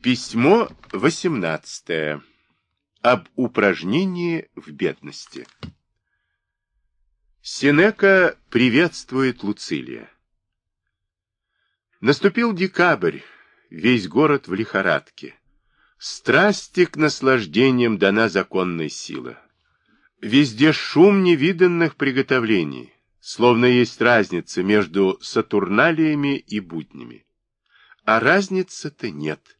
Письмо 18. Об упражнении в бедности. Сенека приветствует Луцилия. Наступил декабрь, весь город в лихорадке. Страсти к наслаждениям дана законной сила. Везде шум невиданных приготовлений, словно есть разница между сатурналиями и буднями. А разницы-то нет.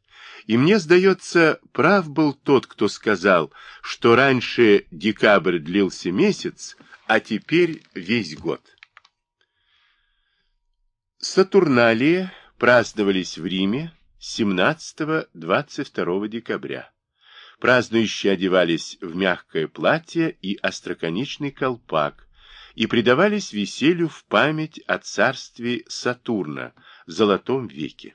И мне сдается, прав был тот, кто сказал, что раньше декабрь длился месяц, а теперь весь год. Сатурналии праздновались в Риме 17-22 декабря. Празднующие одевались в мягкое платье и остроконечный колпак и предавались веселью в память о царстве Сатурна в Золотом веке.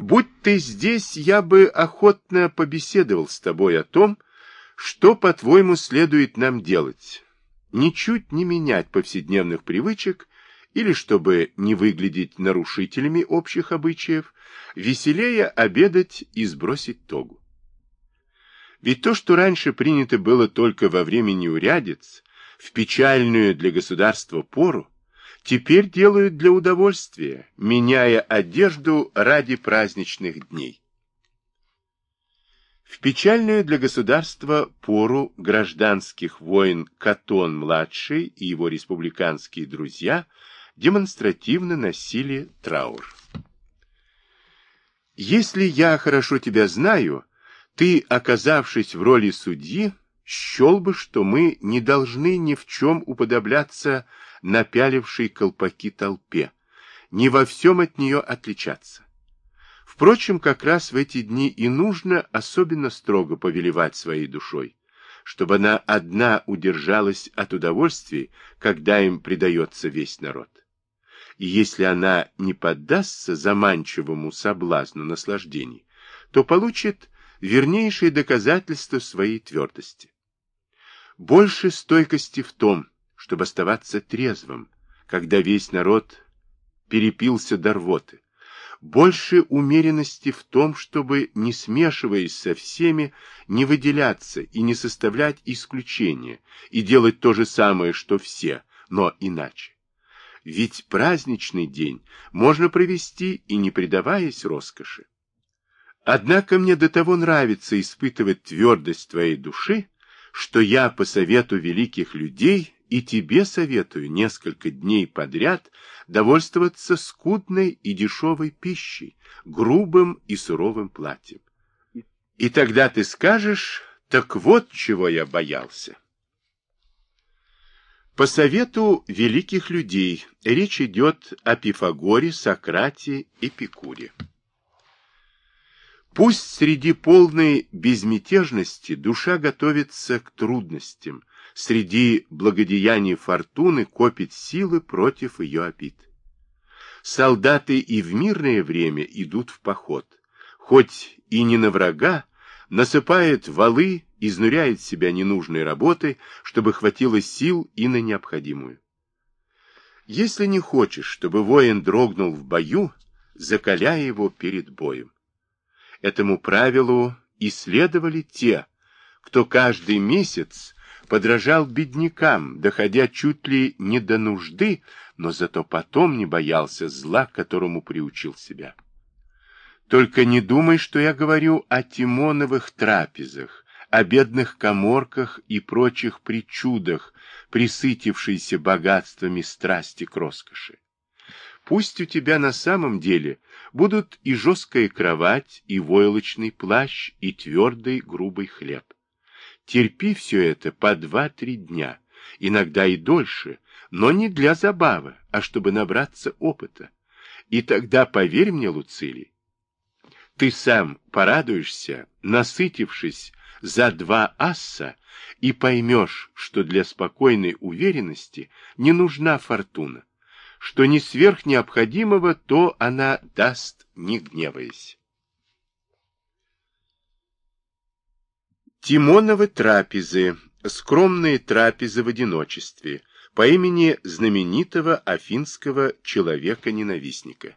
Будь ты здесь, я бы охотно побеседовал с тобой о том, что, по-твоему, следует нам делать. Ничуть не менять повседневных привычек или, чтобы не выглядеть нарушителями общих обычаев, веселее обедать и сбросить тогу. Ведь то, что раньше принято было только во время неурядиц, в печальную для государства пору, теперь делают для удовольствия, меняя одежду ради праздничных дней. В печальную для государства пору гражданских войн Катон-младший и его республиканские друзья демонстративно носили траур. Если я хорошо тебя знаю, ты, оказавшись в роли судьи, счел бы, что мы не должны ни в чем уподобляться напялившей колпаки толпе, не во всем от нее отличаться. Впрочем, как раз в эти дни и нужно особенно строго повелевать своей душой, чтобы она одна удержалась от удовольствий, когда им предается весь народ. И если она не поддастся заманчивому соблазну наслаждений, то получит вернейшее доказательство своей твердости. Больше стойкости в том, чтобы оставаться трезвым, когда весь народ перепился до рвоты. Больше умеренности в том, чтобы, не смешиваясь со всеми, не выделяться и не составлять исключения, и делать то же самое, что все, но иначе. Ведь праздничный день можно провести и не предаваясь роскоши. Однако мне до того нравится испытывать твердость твоей души, что я по совету великих людей и тебе советую несколько дней подряд довольствоваться скудной и дешевой пищей, грубым и суровым платьем. И тогда ты скажешь, так вот чего я боялся. По совету великих людей речь идет о Пифагоре, Сократе, Эпикуре. Пусть среди полной безмятежности душа готовится к трудностям, среди благодеяний фортуны копит силы против ее обид. Солдаты и в мирное время идут в поход, хоть и не на врага, насыпает валы, изнуряет себя ненужной работой, чтобы хватило сил и на необходимую. Если не хочешь, чтобы воин дрогнул в бою, закаляй его перед боем. Этому правилу исследовали те, кто каждый месяц подражал беднякам, доходя чуть ли не до нужды, но зато потом не боялся зла, которому приучил себя. Только не думай, что я говорю о Тимоновых трапезах, о бедных коморках и прочих причудах, присытившейся богатствами страсти к роскоши. Пусть у тебя на самом деле будут и жесткая кровать, и войлочный плащ, и твердый грубый хлеб. Терпи все это по два-три дня, иногда и дольше, но не для забавы, а чтобы набраться опыта. И тогда, поверь мне, Луцилий, ты сам порадуешься, насытившись за два асса, и поймешь, что для спокойной уверенности не нужна фортуна, что не сверх необходимого, то она даст, не гневаясь. Тимоновы трапезы, скромные трапезы в одиночестве, по имени знаменитого афинского человека-ненавистника.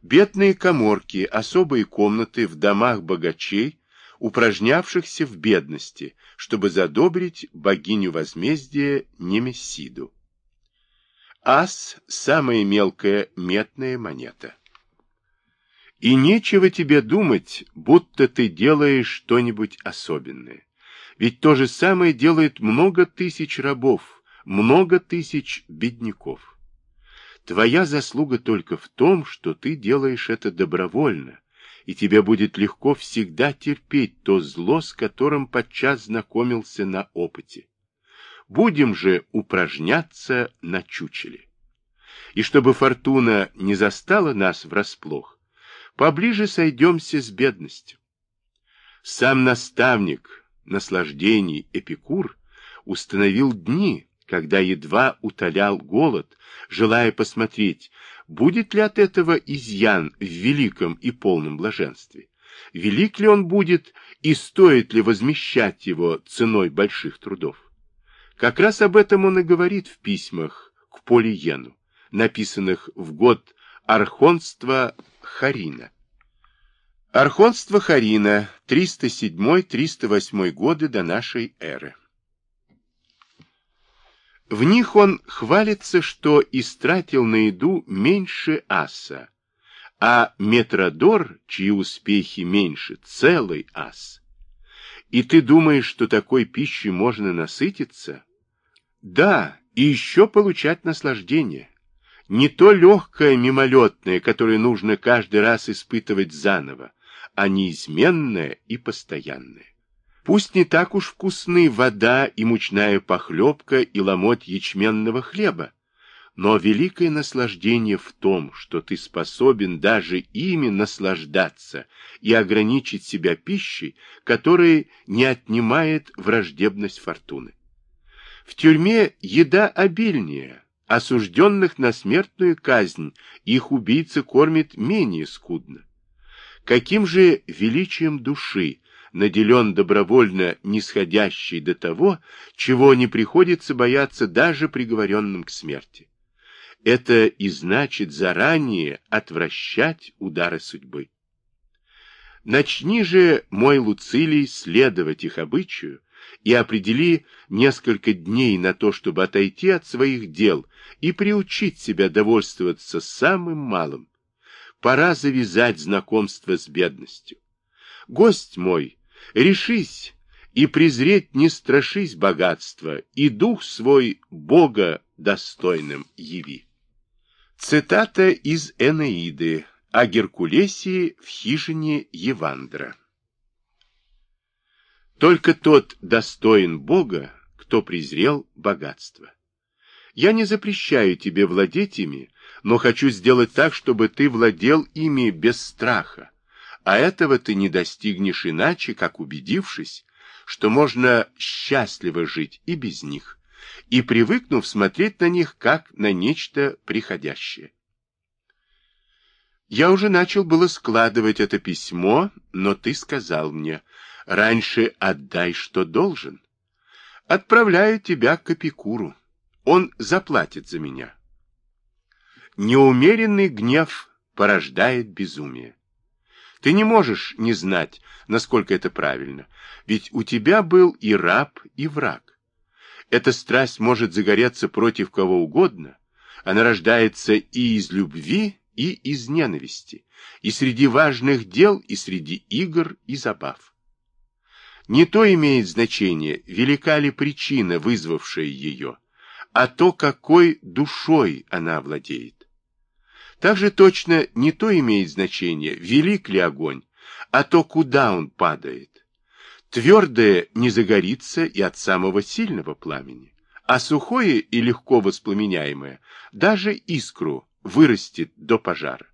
Бедные коморки, особые комнаты в домах богачей, упражнявшихся в бедности, чтобы задобрить богиню возмездия Немесиду. Ас – самая мелкая метная монета. И нечего тебе думать, будто ты делаешь что-нибудь особенное. Ведь то же самое делает много тысяч рабов, много тысяч бедняков. Твоя заслуга только в том, что ты делаешь это добровольно, и тебе будет легко всегда терпеть то зло, с которым подчас знакомился на опыте. Будем же упражняться на чучеле. И чтобы фортуна не застала нас врасплох, поближе сойдемся с бедностью. Сам наставник наслаждений Эпикур установил дни, когда едва утолял голод, желая посмотреть, будет ли от этого изъян в великом и полном блаженстве, велик ли он будет и стоит ли возмещать его ценой больших трудов. Как раз об этом он и говорит в письмах к Полиену, написанных в год архонства Харина. Архонство Харина, 307-308 годы до нашей эры. В них он хвалится, что истратил на еду меньше аса, а Метродор, чьи успехи меньше, целый ас. И ты думаешь, что такой пищей можно насытиться? Да, и еще получать наслаждение. Не то легкое мимолетное, которое нужно каждый раз испытывать заново, а неизменное и постоянное. Пусть не так уж вкусны вода и мучная похлебка и ломоть ячменного хлеба, но великое наслаждение в том, что ты способен даже ими наслаждаться и ограничить себя пищей, которая не отнимает враждебность фортуны. В тюрьме еда обильнее, осужденных на смертную казнь их убийца кормит менее скудно. Каким же величием души наделен добровольно нисходящий до того, чего не приходится бояться даже приговоренным к смерти? Это и значит заранее отвращать удары судьбы. Начни же, мой Луцилий, следовать их обычаю, и определи несколько дней на то, чтобы отойти от своих дел и приучить себя довольствоваться самым малым. Пора завязать знакомство с бедностью. Гость мой, решись и презреть не страшись богатства, и дух свой Бога достойным яви. Цитата из Энеиды о Геркулесе в хижине Евандра. Только тот достоин Бога, кто презрел богатство. Я не запрещаю тебе владеть ими, но хочу сделать так, чтобы ты владел ими без страха, а этого ты не достигнешь иначе, как убедившись, что можно счастливо жить и без них, и привыкнув смотреть на них как на нечто приходящее. Я уже начал было складывать это письмо, но ты сказал мне, Раньше отдай, что должен. Отправляю тебя к Эпикуру. Он заплатит за меня. Неумеренный гнев порождает безумие. Ты не можешь не знать, насколько это правильно, ведь у тебя был и раб, и враг. Эта страсть может загореться против кого угодно. Она рождается и из любви, и из ненависти, и среди важных дел, и среди игр и забав. Не то имеет значение, велика ли причина, вызвавшая ее, а то, какой душой она владеет. Также точно не то имеет значение, велик ли огонь, а то, куда он падает. Твердое не загорится и от самого сильного пламени, а сухое и легко воспламеняемое даже искру вырастет до пожара.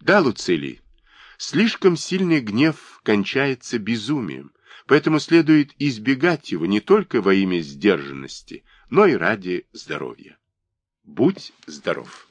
Да, Луцилий, Слишком сильный гнев кончается безумием, поэтому следует избегать его не только во имя сдержанности, но и ради здоровья. Будь здоров!